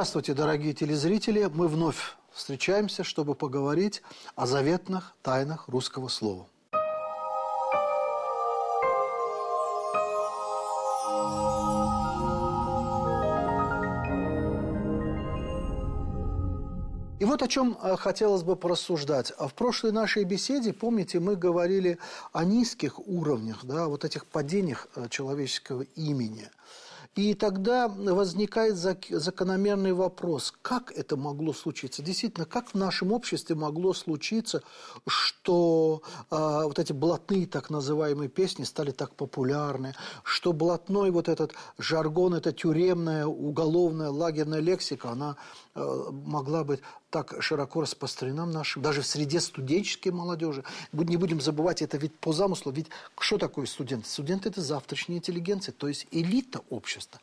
Здравствуйте, дорогие телезрители! Мы вновь встречаемся, чтобы поговорить о заветных тайнах русского слова. И вот о чем э, хотелось бы порассуждать. В прошлой нашей беседе, помните, мы говорили о низких уровнях, да, вот этих падениях э, человеческого имени – и тогда возникает закономерный вопрос, как это могло случиться? Действительно, как в нашем обществе могло случиться, что э, вот эти блатные так называемые песни стали так популярны, что блатной вот этот жаргон, эта тюремная, уголовная, лагерная лексика, она э, могла быть так широко распространена в нашем, даже в среде студенческой молодежи. Не будем забывать, это ведь по замыслу, ведь что такое студент? Студент – это завтрашняя интеллигенция, то есть элита общества.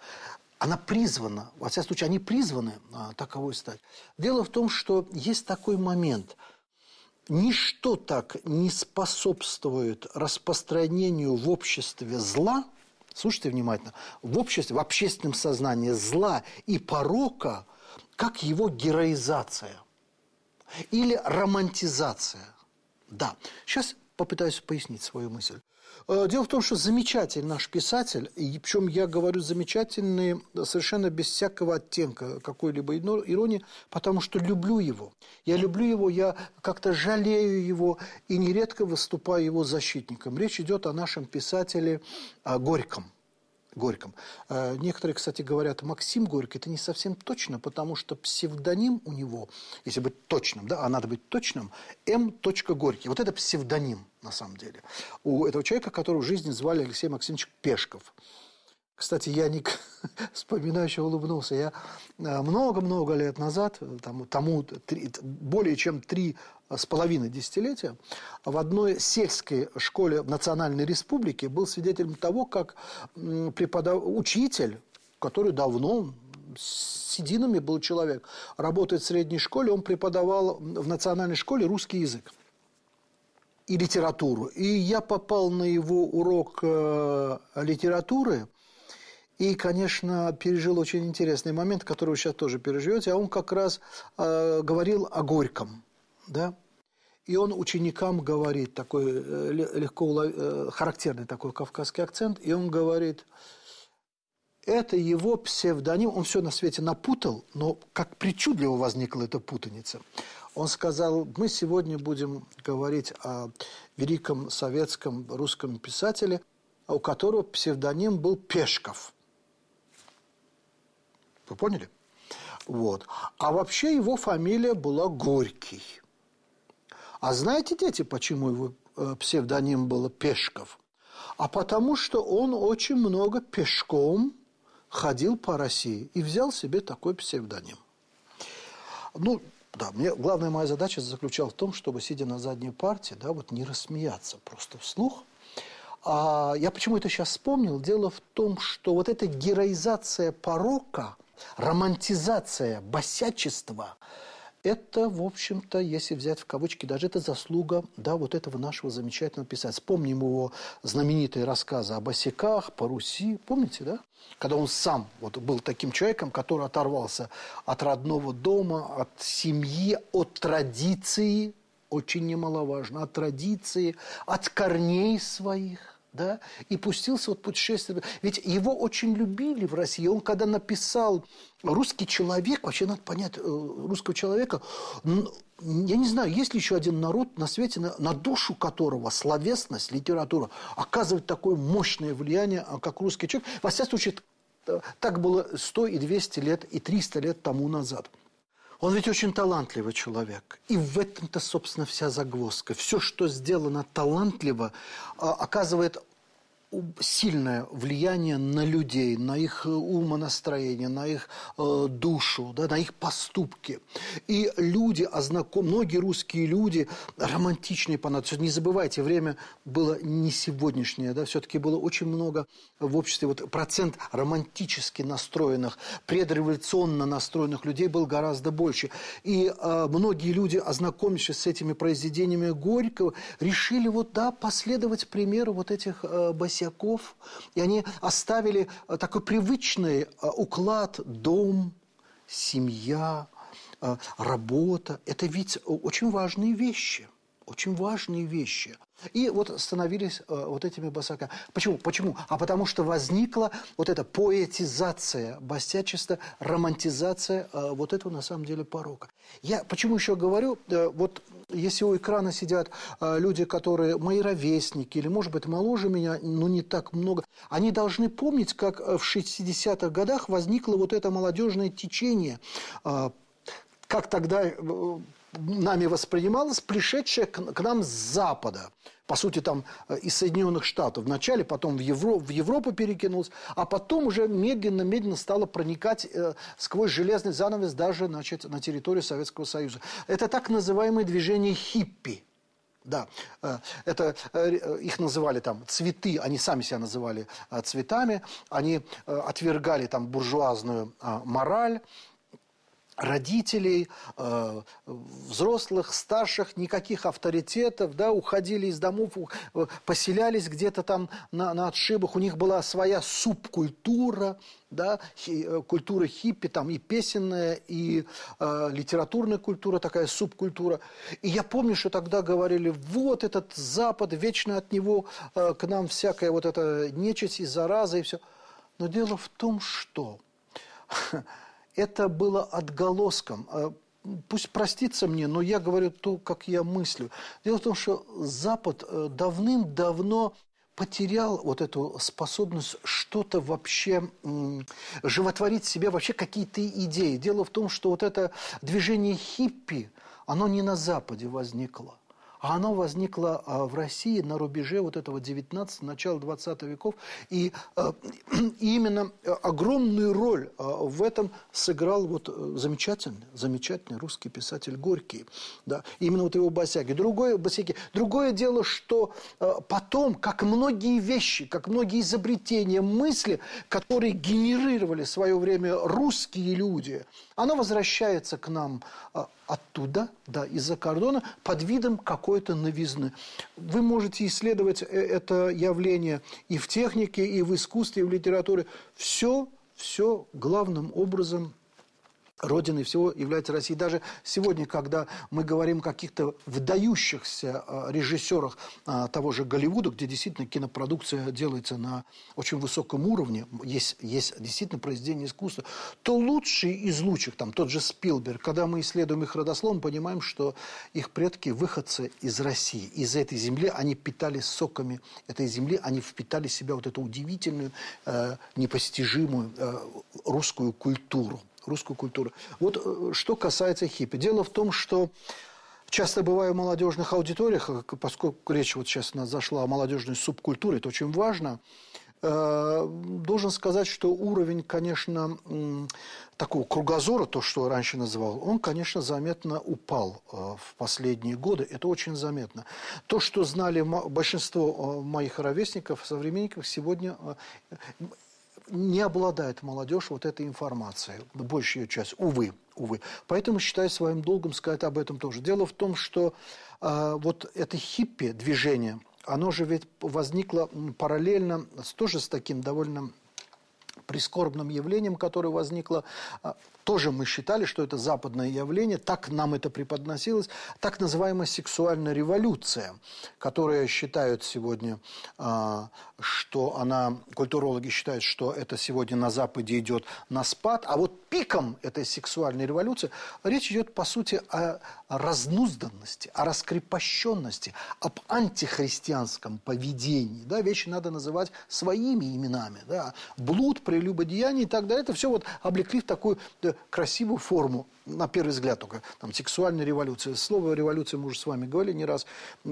Она призвана, во всяком случае, они призваны а, таковой стать. Дело в том, что есть такой момент – Ничто так не способствует распространению в обществе зла, слушайте внимательно, в обществе, в общественном сознании зла и порока – как его героизация или романтизация. Да, сейчас попытаюсь пояснить свою мысль. Э, дело в том, что замечательный наш писатель, и причем я говорю замечательный совершенно без всякого оттенка какой-либо иронии, потому что люблю его. Я люблю его, я как-то жалею его и нередко выступаю его защитником. Речь идет о нашем писателе э, Горьком. Горьком. Э, некоторые, кстати, говорят, Максим Горький, это не совсем точно, потому что псевдоним у него, если быть точным, да, а надо быть точным, М. Горький. Вот это псевдоним, на самом деле, у этого человека, которого в жизни звали Алексей Максимович Пешков. Кстати, я не вспоминаю, еще улыбнулся. Я э, много-много лет назад, там, тому три, более чем три с половиной десятилетия, в одной сельской школе в Национальной Республике был свидетелем того, как преподав... учитель, который давно с сединами был человек, работает в средней школе, он преподавал в национальной школе русский язык и литературу. И я попал на его урок э, литературы, и, конечно, пережил очень интересный момент, который вы сейчас тоже переживете. А он как раз э, говорил о Горьком. Да? И он ученикам говорит, такой э, легко э, характерный такой кавказский акцент, и он говорит, это его псевдоним, он все на свете напутал, но как причудливо возникла эта путаница. Он сказал, мы сегодня будем говорить о великом советском русском писателе, у которого псевдоним был Пешков – вы поняли? Вот. А вообще его фамилия была Горький. А знаете, дети, почему его э, псевдоним был Пешков? А потому что он очень много пешком ходил по России и взял себе такой псевдоним. Ну, да, мне главная моя задача заключалась в том, чтобы, сидя на задней партии, да, вот не рассмеяться просто вслух. А я почему это сейчас вспомнил? Дело в том, что вот эта героизация порока – романтизация босячества – это, в общем-то, если взять в кавычки, даже это заслуга да, вот этого нашего замечательного писателя. Вспомним его знаменитые рассказы о босиках, по Руси. Помните, да? Когда он сам вот, был таким человеком, который оторвался от родного дома, от семьи, от традиции, очень немаловажно, от традиции, от корней своих – да, и пустился вот путешествие. Ведь его очень любили в России. Он когда написал «Русский человек», вообще надо понять э, русского человека, я не знаю, есть ли еще один народ на свете, на, на душу которого словесность, литература оказывает такое мощное влияние, а, как русский человек. Во всяком случае, так было 100 и 200 лет, и 300 лет тому назад. Он ведь очень талантливый человек. И в этом-то, собственно, вся загвоздка. Все, что сделано талантливо, а, оказывает сильное влияние на людей, на их э, умонастроение, на их э, душу, да, на их поступки. И люди, ознаком... многие русские люди романтичные по натуре. Не забывайте, время было не сегодняшнее, да, все-таки было очень много в обществе, вот процент романтически настроенных, предреволюционно настроенных людей был гораздо больше. И э, многие люди, ознакомившись с этими произведениями Горького, решили вот, да, последовать примеру вот этих э, босяков, и они оставили э, такой привычный э, уклад, дом, семья, э, работа – это ведь очень важные вещи – очень важные вещи. И вот становились э, вот этими босаками. Почему? Почему? А потому что возникла вот эта поэтизация, бастячество, романтизация э, вот этого на самом деле порока. Я почему еще говорю, э, вот если у экрана сидят э, люди, которые мои ровесники, или, может быть, моложе меня, но не так много, они должны помнить, как в 60-х годах возникло вот это молодежное течение, э, как тогда э, нами воспринималось, пришедшее к, нам с Запада. По сути, там э, из Соединенных Штатов. Вначале, потом в, Евро, в Европу перекинулось, а потом уже медленно-медленно стало проникать э, сквозь железный занавес даже значит, на территорию Советского Союза. Это так называемое движение хиппи. Да, э, это э, их называли там цветы, они сами себя называли цветами, они отвергали там буржуазную мораль, родителей, э, взрослых, старших, никаких авторитетов, да, уходили из домов, э, поселялись где-то там на, на отшибах, у них была своя субкультура, да, хи, э, культура хиппи, там и песенная, и э, литературная культура, такая субкультура. И я помню, что тогда говорили, вот этот Запад, вечно от него э, к нам всякая вот эта нечисть и зараза, и все. Но дело в том, что это было отголоском. А, пусть простится мне, но я говорю то, как я мыслю. Дело в том, что Запад э, давным-давно потерял вот эту способность что-то вообще животворить себе, вообще какие-то идеи. Дело в том, что вот это движение хиппи, оно не на Западе возникло. А оно возникло а, в России на рубеже вот этого 19 начала 20 веков. И, а, и именно огромную роль а, в этом сыграл вот э, замечательный, замечательный русский писатель Горький. Да, именно вот его босяки. Другое, босяки. Другое дело, что потом, как многие вещи, как многие изобретения, мысли, которые генерировали в свое время русские люди, оно возвращается к нам оттуда, да, из-за кордона, под видом какой-то новизны. Вы можете исследовать э, это явление и в технике, и в искусстве, и в литературе. Все, все главным образом – Родиной всего является Россия. Даже сегодня, когда мы говорим о каких-то выдающихся а, режиссерах а, того же Голливуда, где действительно кинопродукция делается на очень высоком уровне, есть, есть действительно произведение искусства, то лучшие из лучших, там тот же Спилберг, когда мы исследуем их родослов, мы понимаем, что их предки выходцы из России. Из этой земли они питались соками этой земли, они впитали в себя вот эту удивительную, э, непостижимую э, русскую культуру русскую культуру. Вот э, что касается хиппи. Дело в том, что Часто бываю в молодежных аудиториях, э, поскольку речь вот сейчас у нас зашла о молодежной субкультуре, это очень важно. Э, должен сказать, что уровень, конечно, такого кругозора, то, что раньше называл, он, конечно, заметно упал в последние годы. Это очень заметно. То, что знали большинство моих ровесников, современников, сегодня не обладает молодежь вот этой информацией, большая часть, увы, увы. Поэтому считаю своим долгом сказать об этом тоже. Дело в том, что э, вот это хиппи-движение, оно же ведь возникло параллельно с, тоже с таким довольно прискорбным явлением, которое возникло а, тоже мы считали, что это западное явление, так нам это преподносилось, так называемая сексуальная революция, которая считают сегодня, а, что она, культурологи считают, что это сегодня на Западе идет на спад, а вот пиком этой сексуальной революции речь идет, по сути, о разнузданности, о раскрепощенности, об антихристианском поведении. Да, вещи надо называть своими именами. Да. Блуд, прелюбодеяние и так далее. Это все вот облекли в такую красивую форму на первый взгляд только, там, сексуальная революция. Слово революция мы уже с вами говорили не раз,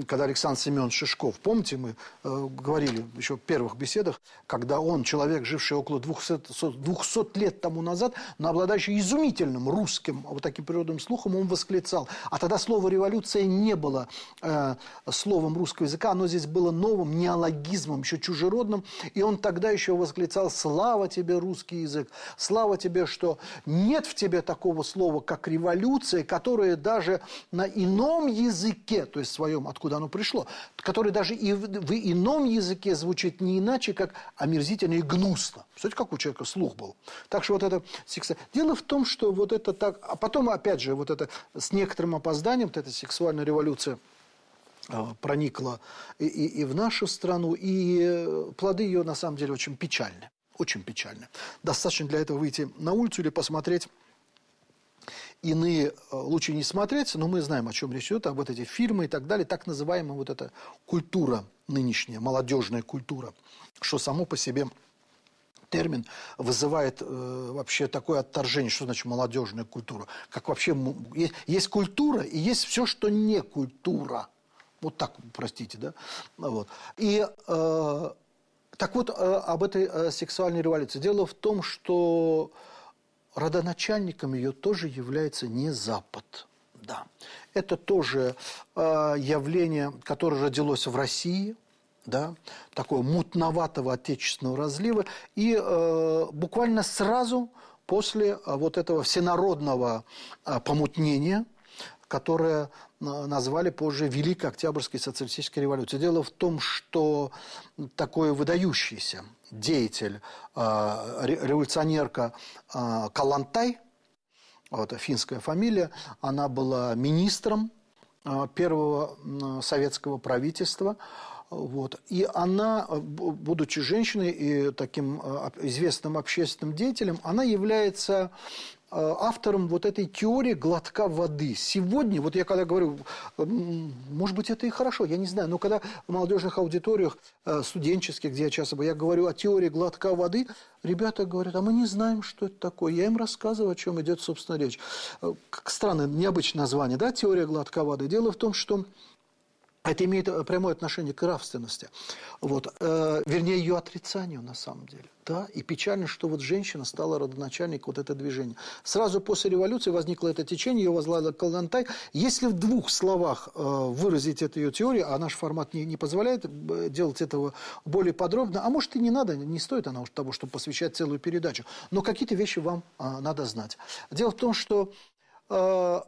когда Александр Семенович Шишков, помните, мы э, говорили еще в первых беседах, когда он, человек, живший около 200, 200 лет тому назад, но обладающий изумительным русским вот таким природным слухом, он восклицал. А тогда слово революция не было э, словом русского языка, оно здесь было новым, неологизмом, еще чужеродным, и он тогда еще восклицал «Слава тебе, русский язык! Слава тебе, что нет в тебе такого слова, как революция, которая даже на ином языке, то есть своем, откуда оно пришло, которое даже и в, ином языке звучит не иначе, как омерзительно и гнусно. Представляете, как у человека слух был. Так что вот это... Дело в том, что вот это так... А потом, опять же, вот это с некоторым опозданием, вот эта сексуальная революция а, проникла и, и, и в нашу страну, и э, плоды ее на самом деле очень печальны. Очень печальны. Достаточно для этого выйти на улицу или посмотреть иные э, лучше не смотреть, но мы знаем, о чем речь идет, об вот эти фильмы и так далее, так называемая вот эта культура нынешняя, молодежная культура, что само по себе термин вызывает э, вообще такое отторжение, что значит молодежная культура, как вообще есть, есть культура и есть все, что не культура. Вот так, простите, да? Вот. И э, так вот, э, об этой э, сексуальной революции. Дело в том, что родоначальником ее тоже является не Запад. Да. Это тоже э, явление, которое родилось в России, да, такого мутноватого отечественного разлива. И э, буквально сразу после э, вот этого всенародного э, помутнения, которое назвали позже Великой Октябрьской социалистической революцией. Дело в том, что такой выдающийся деятель, а, революционерка а, Калантай, вот финская фамилия, она была министром а, первого советского правительства, вот. И она, будучи женщиной и таким известным общественным деятелем, она является автором вот этой теории глотка воды. Сегодня, вот я когда говорю, может быть, это и хорошо, я не знаю, но когда в молодежных аудиториях э, студенческих, где я часто я говорю о теории глотка воды, ребята говорят, а мы не знаем, что это такое. Я им рассказываю, о чем идет, собственно, речь. Э, как странное, необычное название, да, теория глотка воды. Дело в том, что это имеет прямое отношение к нравственности. Вот. Э, вернее, ее отрицанию на самом деле. Да? И печально, что вот женщина стала родоначальником вот этого движения. Сразу после революции возникло это течение, ее возглавила Калантай. Если в двух словах э, выразить эту ее теорию, а наш формат не, не позволяет э, делать этого более подробно, а может и не надо, не стоит она того, чтобы посвящать целую передачу. Но какие-то вещи вам э, надо знать. Дело в том, что... Э,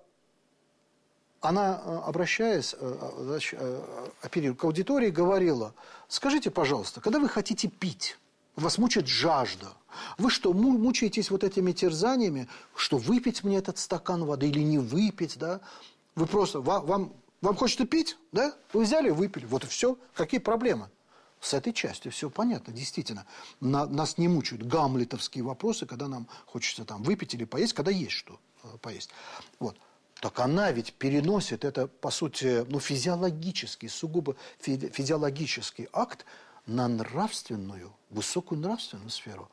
она, э, обращаясь, э, э, оперируя к аудитории, говорила, скажите, пожалуйста, когда вы хотите пить, вас мучает жажда, вы что, мучаетесь вот этими терзаниями, что выпить мне этот стакан воды или не выпить, да? Вы просто, вам, вам, вам хочется пить, да? Вы взяли выпили, вот и все. Какие проблемы? С этой частью все понятно, действительно. На, нас не мучают гамлетовские вопросы, когда нам хочется там выпить или поесть, когда есть что поесть. Вот. Так она ведь переносит это, по сути, ну, физиологический, сугубо физиологический акт на нравственную, высокую нравственную сферу.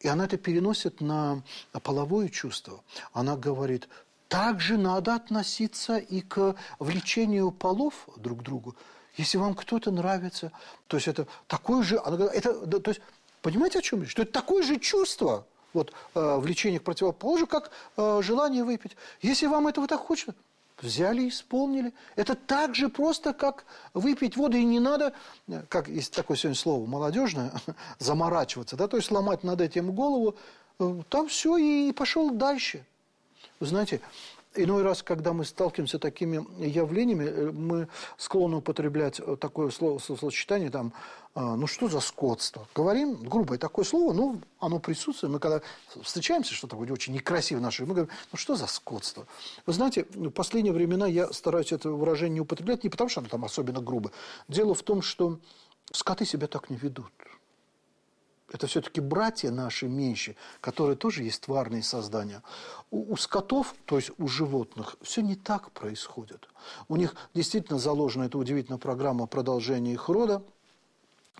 И она это переносит на половое чувство. Она говорит, также надо относиться и к влечению полов друг к другу. Если вам кто-то нравится, то есть это такое же, это, то есть, понимаете, о чем речь? Что это такое же чувство – вот, э, влечение к противоположному, как э, желание выпить. Если вам этого так хочется, взяли исполнили. Это так же просто, как выпить воду, и не надо, как есть такое сегодня слово молодежное, заморачиваться, да, то есть ломать над этим голову, э, там все и пошел дальше. Вы знаете, Иной раз, когда мы сталкиваемся с такими явлениями, э, мы склонны употреблять э, такое слово, словосочетание, там, а, ну что за скотство? Говорим, грубое такое слово, ну, оно присутствует. Мы когда встречаемся, что такое очень некрасиво наше, мы говорим, ну что за скотство? Вы знаете, в последние времена я стараюсь это выражение не употреблять, не потому что оно там особенно грубо. Дело в том, что скоты себя так не ведут это все-таки братья наши меньшие, которые тоже есть тварные создания. У, у скотов, то есть у животных, все не так происходит. У них действительно заложена эта удивительная программа продолжения их рода,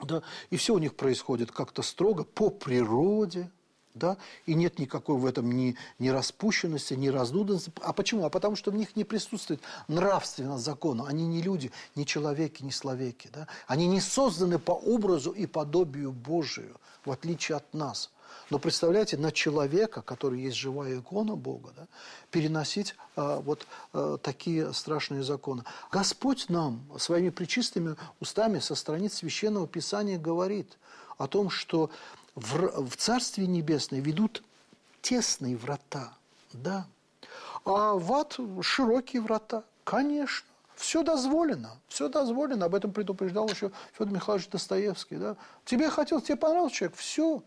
да, и все у них происходит как-то строго по природе, да, и нет никакой в этом ни, ни распущенности, ни раздуданности. А почему? А потому что в них не присутствует нравственность закона. Они не люди, не человеки, не словеки. Да? Они не созданы по образу и подобию Божию, в отличие от нас. Но представляете, на человека, который есть живая икона Бога, да, переносить а, вот а, такие страшные законы. Господь нам своими причистыми устами со страниц Священного Писания говорит о том, что в, в Царстве Небесное ведут тесные врата, да. А в ад широкие врата. Конечно. Все дозволено, все дозволено. Об этом предупреждал еще Федор Михайлович Достоевский. Да? Тебе хотелось, тебе понравился человек, все.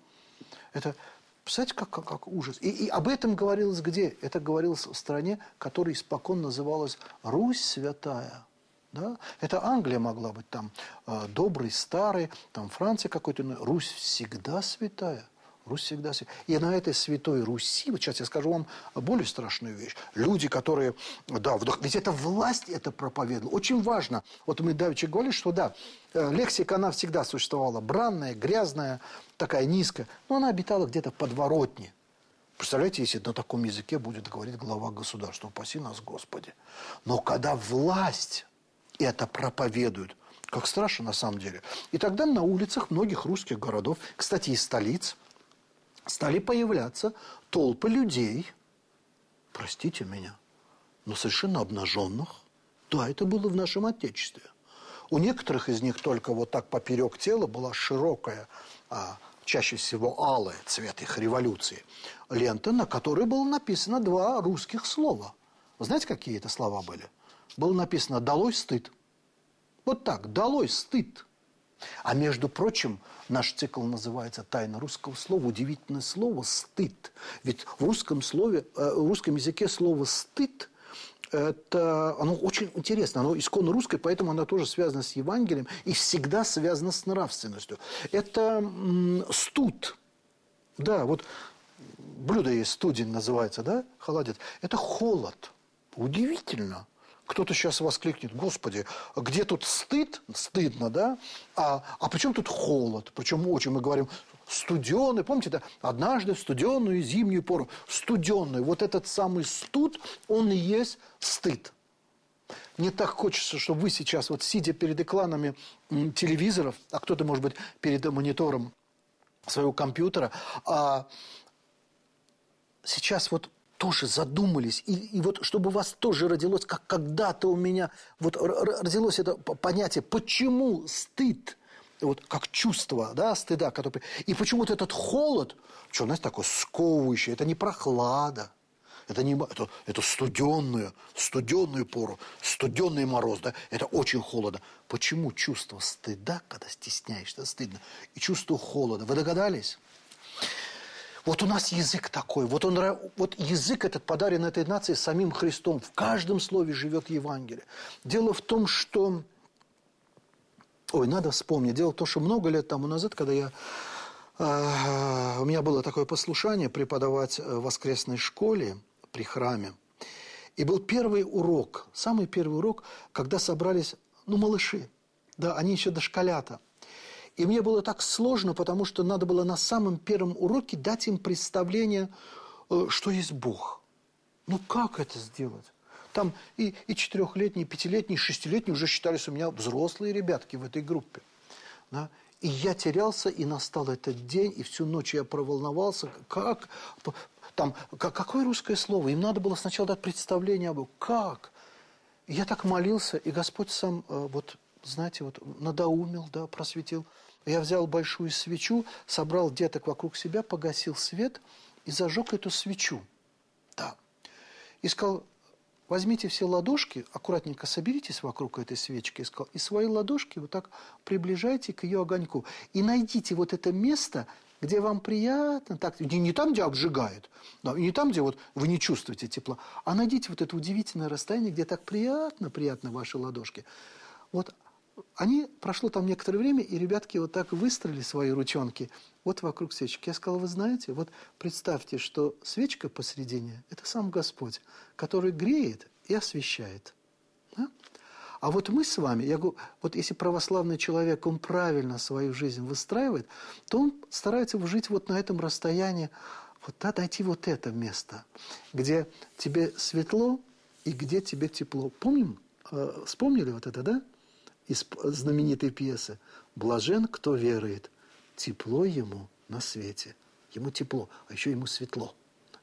Это, представляете, как, как, как ужас. И, и об этом говорилось где? Это говорилось в стране, которая испокон называлась Русь Святая. Да? Это Англия могла быть там э, добрый, старый, там Франция какой-то, Русь всегда святая. Русь всегда святая. И на этой святой Руси, вот сейчас я скажу вам более страшную вещь. Люди, которые, да, вдох... ведь это власть это проповедовала. Очень важно. Вот мы давеча говорили, что да, э, лексика, она всегда существовала. Бранная, грязная, такая низкая. Но она обитала где-то в подворотне. Представляете, если на таком языке будет говорить глава государства, упаси нас, Господи. Но когда власть это проповедуют. Как страшно на самом деле. И тогда на улицах многих русских городов, кстати, и столиц, стали появляться толпы людей, простите меня, но совершенно обнаженных. Да, это было в нашем Отечестве. У некоторых из них только вот так поперек тела была широкая, а, чаще всего алая, цвет их революции, лента, на которой было написано два русских слова. Знаете, какие это слова были? Было написано «Долой стыд». Вот так, «Долой стыд». А между прочим, наш цикл называется «Тайна русского слова». Удивительное слово «стыд». Ведь в русском, слове, э, в русском языке слово «стыд» это, оно очень интересно, оно исконно русское, поэтому оно тоже связано с Евангелием и всегда связано с нравственностью. Это студ. Да, вот блюдо есть, студень называется, да, холодец. Это холод. Удивительно. Кто-то сейчас воскликнет, господи, где тут стыд? Стыдно, да? А, а при чем тут холод? Причем очень мы говорим студеный. Помните, да? однажды в студеную зимнюю пору. Студеный. Вот этот самый студ, он и есть стыд. Мне так хочется, чтобы вы сейчас, вот сидя перед экранами телевизоров, а кто-то, может быть, перед монитором своего компьютера, а сейчас вот тоже задумались. И, и вот чтобы у вас тоже родилось, как когда-то у меня вот родилось это понятие, почему стыд, вот как чувство, да, стыда, который... И почему-то этот холод, что, знаете, такой сковывающий, это не прохлада, это не это, это студенную, студенную пору, студенный мороз, да, это очень холодно. Почему чувство стыда, когда стесняешься, стыдно, и чувство холода? Вы догадались? Вот у нас язык такой, вот, он, вот язык этот подарен этой нации самим Христом. В каждом слове живет Евангелие. Дело в том, что... Ой, надо вспомнить. Дело в том, что много лет тому назад, когда я... Э, у меня было такое послушание преподавать в воскресной школе при храме. И был первый урок, самый первый урок, когда собрались, ну, малыши. Да, они еще дошколята. И мне было так сложно, потому что надо было на самом первом уроке дать им представление, э, что есть Бог. Ну как это сделать? Там и, и четырехлетние, и пятилетние, и шестилетние уже считались у меня взрослые ребятки в этой группе. Да? И я терялся, и настал этот день, и всю ночь я проволновался, как, там, какое русское слово? Им надо было сначала дать представление об как? Я так молился, и Господь сам, э, вот, знаете, вот надоумил, да, просветил. Я взял большую свечу, собрал деток вокруг себя, погасил свет и зажег эту свечу. Да. И сказал, возьмите все ладошки, аккуратненько соберитесь вокруг этой свечки, и, сказал, и свои ладошки вот так приближайте к ее огоньку. И найдите вот это место, где вам приятно, так, не, не там, где обжигает, да, не там, где вот вы не чувствуете тепла, а найдите вот это удивительное расстояние, где так приятно, приятно ваши ладошки. Вот они, прошло там некоторое время, и ребятки вот так выстроили свои ручонки вот вокруг свечки. Я сказал, вы знаете, вот представьте, что свечка посредине – это сам Господь, который греет и освещает. Да? А вот мы с вами, я говорю, вот если православный человек, он правильно свою жизнь выстраивает, то он старается жить вот на этом расстоянии, вот да, дойти вот это место, где тебе светло и где тебе тепло. Помним, э, вспомнили вот это, да? Из знаменитой пьесы «Блажен, кто верует, тепло ему на свете». Ему тепло, а еще ему светло.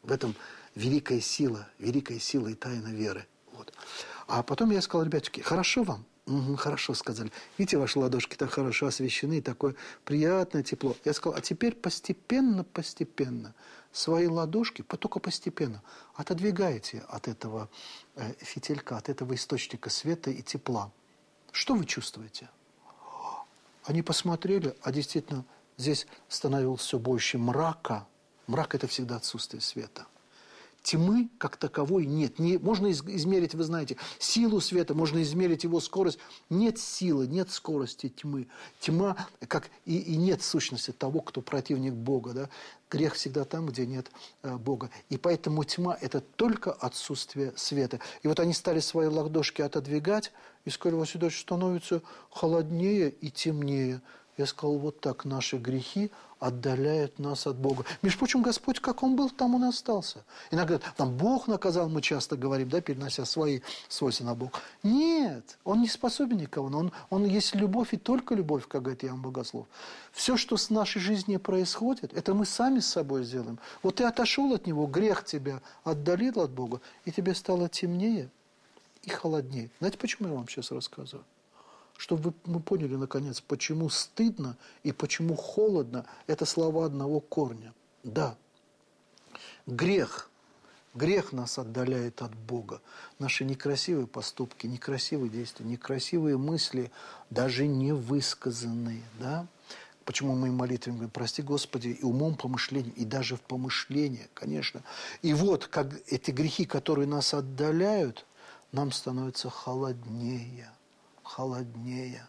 В этом великая сила, великая сила и тайна веры. Вот. А потом я сказал, ребятки, хорошо вам, Угу, хорошо сказали. Видите, ваши ладошки так хорошо освещены, такое приятное тепло. Я сказал, а теперь постепенно, постепенно свои ладошки, только постепенно, отодвигаете от этого э, фитилька, от этого источника света и тепла. Что вы чувствуете? Они посмотрели, а действительно здесь становилось все больше мрака. Мрак – это всегда отсутствие света. Тьмы как таковой нет. Не, можно измерить, вы знаете, силу света, можно измерить его скорость. Нет силы, нет скорости тьмы. Тьма, как и, и нет сущности того, кто противник Бога. Да? Грех всегда там, где нет э, Бога. И поэтому тьма – это только отсутствие света. И вот они стали свои ладошки отодвигать, и сказали, Василий становится холоднее и темнее. Я сказал, вот так наши грехи отдаляют нас от Бога. Между прочим, Господь, как Он был, там Он остался. Иногда там Бог наказал, мы часто говорим, да, перенося свои свойства на Бог. Нет, Он не способен никого. Он, он есть любовь и только любовь, как говорит Иоанн Богослов. Все, что с нашей жизнью происходит, это мы сами с собой сделаем. Вот ты отошел от Него, грех тебя отдалил от Бога, и тебе стало темнее и холоднее. Знаете, почему я вам сейчас рассказываю? Чтобы мы поняли, наконец, почему стыдно и почему холодно – это слова одного корня. Да, грех, грех нас отдаляет от Бога. Наши некрасивые поступки, некрасивые действия, некрасивые мысли, даже невысказанные, да, Почему мы в молитве говорим, прости Господи, и умом, помышлением, и даже в помышлении, конечно. И вот, как эти грехи, которые нас отдаляют, нам становится холоднее – холоднее.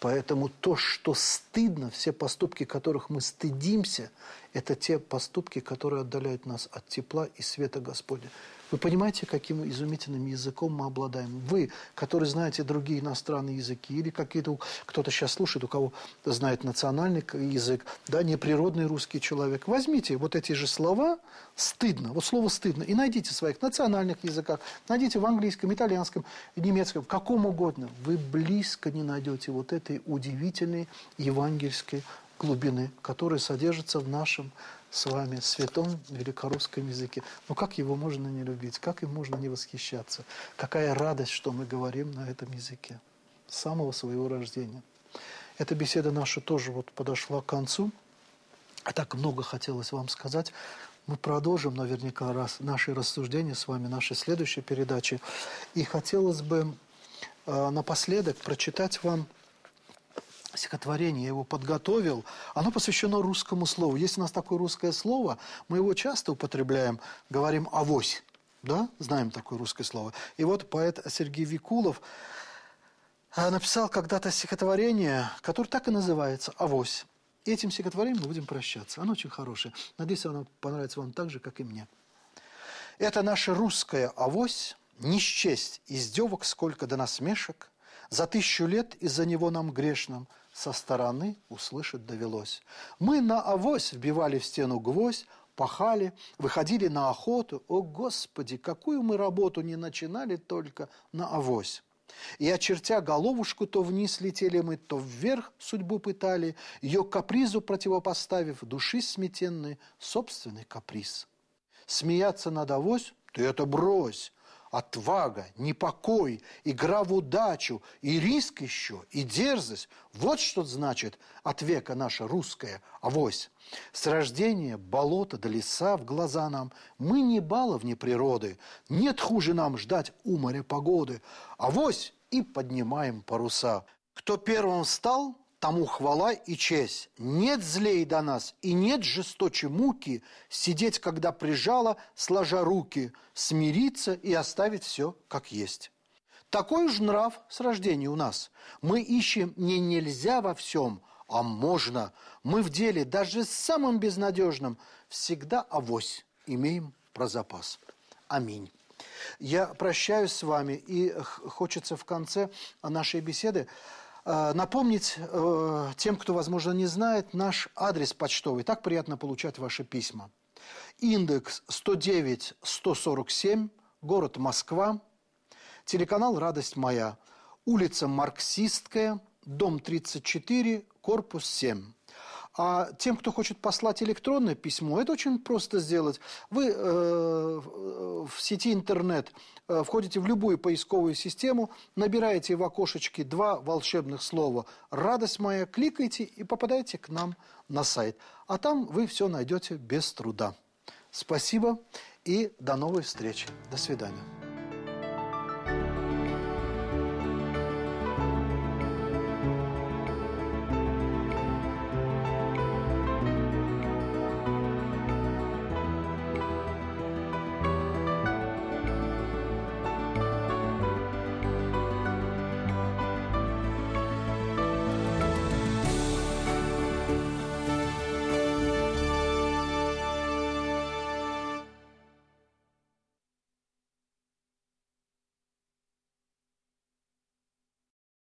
Поэтому то, что стыдно, все поступки, которых мы стыдимся, это те поступки, которые отдаляют нас от тепла и света Господня. Вы понимаете, каким изумительным языком мы обладаем? Вы, которые знаете другие иностранные языки, или какие-то, кто-то сейчас слушает, у кого знает национальный язык, да, неприродный русский человек, возьмите вот эти же слова «стыдно», вот слово «стыдно», и найдите в своих национальных языках, найдите в английском, итальянском, немецком, в каком угодно. Вы близко не найдете вот этой удивительной евангельской глубины, которая содержится в нашем с вами святом великорусском языке. Но как его можно не любить? Как им можно не восхищаться? Какая радость, что мы говорим на этом языке с самого своего рождения. Эта беседа наша тоже вот подошла к концу. А так много хотелось вам сказать. Мы продолжим наверняка раз наши рассуждения с вами, наши следующие передачи. И хотелось бы э, напоследок прочитать вам стихотворение, я его подготовил, оно посвящено русскому слову. Есть у нас такое русское слово, мы его часто употребляем, говорим «авось». Да, знаем такое русское слово. И вот поэт Сергей Викулов э, написал когда-то стихотворение, которое так и называется «Авось». И этим стихотворением мы будем прощаться. Оно очень хорошее. Надеюсь, оно понравится вам так же, как и мне. Это наша русская авось, не счесть издевок, сколько до насмешек. За тысячу лет из-за него нам грешным – со стороны услышать довелось. Мы на авось вбивали в стену гвоздь, пахали, выходили на охоту. О, Господи, какую мы работу не начинали только на авось. И, очертя головушку, то вниз летели мы, то вверх судьбу пытали, ее капризу противопоставив, души сметенной, собственный каприз. Смеяться над авось, ты это брось, отвага, непокой, игра в удачу, и риск еще, и дерзость. Вот что значит от века наша русская авось. С рождения болото до леса в глаза нам. Мы не баловни природы, нет хуже нам ждать у моря погоды. Авось и поднимаем паруса. Кто первым встал, тому хвала и честь. Нет злей до нас и нет жесточе муки сидеть, когда прижала, сложа руки, смириться и оставить все как есть. Такой уж нрав с рождения у нас. Мы ищем не нельзя во всем, а можно. Мы в деле, даже самым безнадежным, всегда авось имеем про запас. Аминь. Я прощаюсь с вами, и хочется в конце нашей беседы напомнить э, тем, кто, возможно, не знает, наш адрес почтовый. Так приятно получать ваши письма. Индекс 109-147, город Москва, телеканал «Радость моя», улица Марксистская, дом 34, корпус 7. А тем, кто хочет послать электронное письмо, это очень просто сделать. Вы э, в сети интернет э, входите в любую поисковую систему, набираете в окошечке два волшебных слова «Радость моя», кликаете и попадаете к нам на сайт. А там вы все найдете без труда. Спасибо и до новой встречи. До свидания.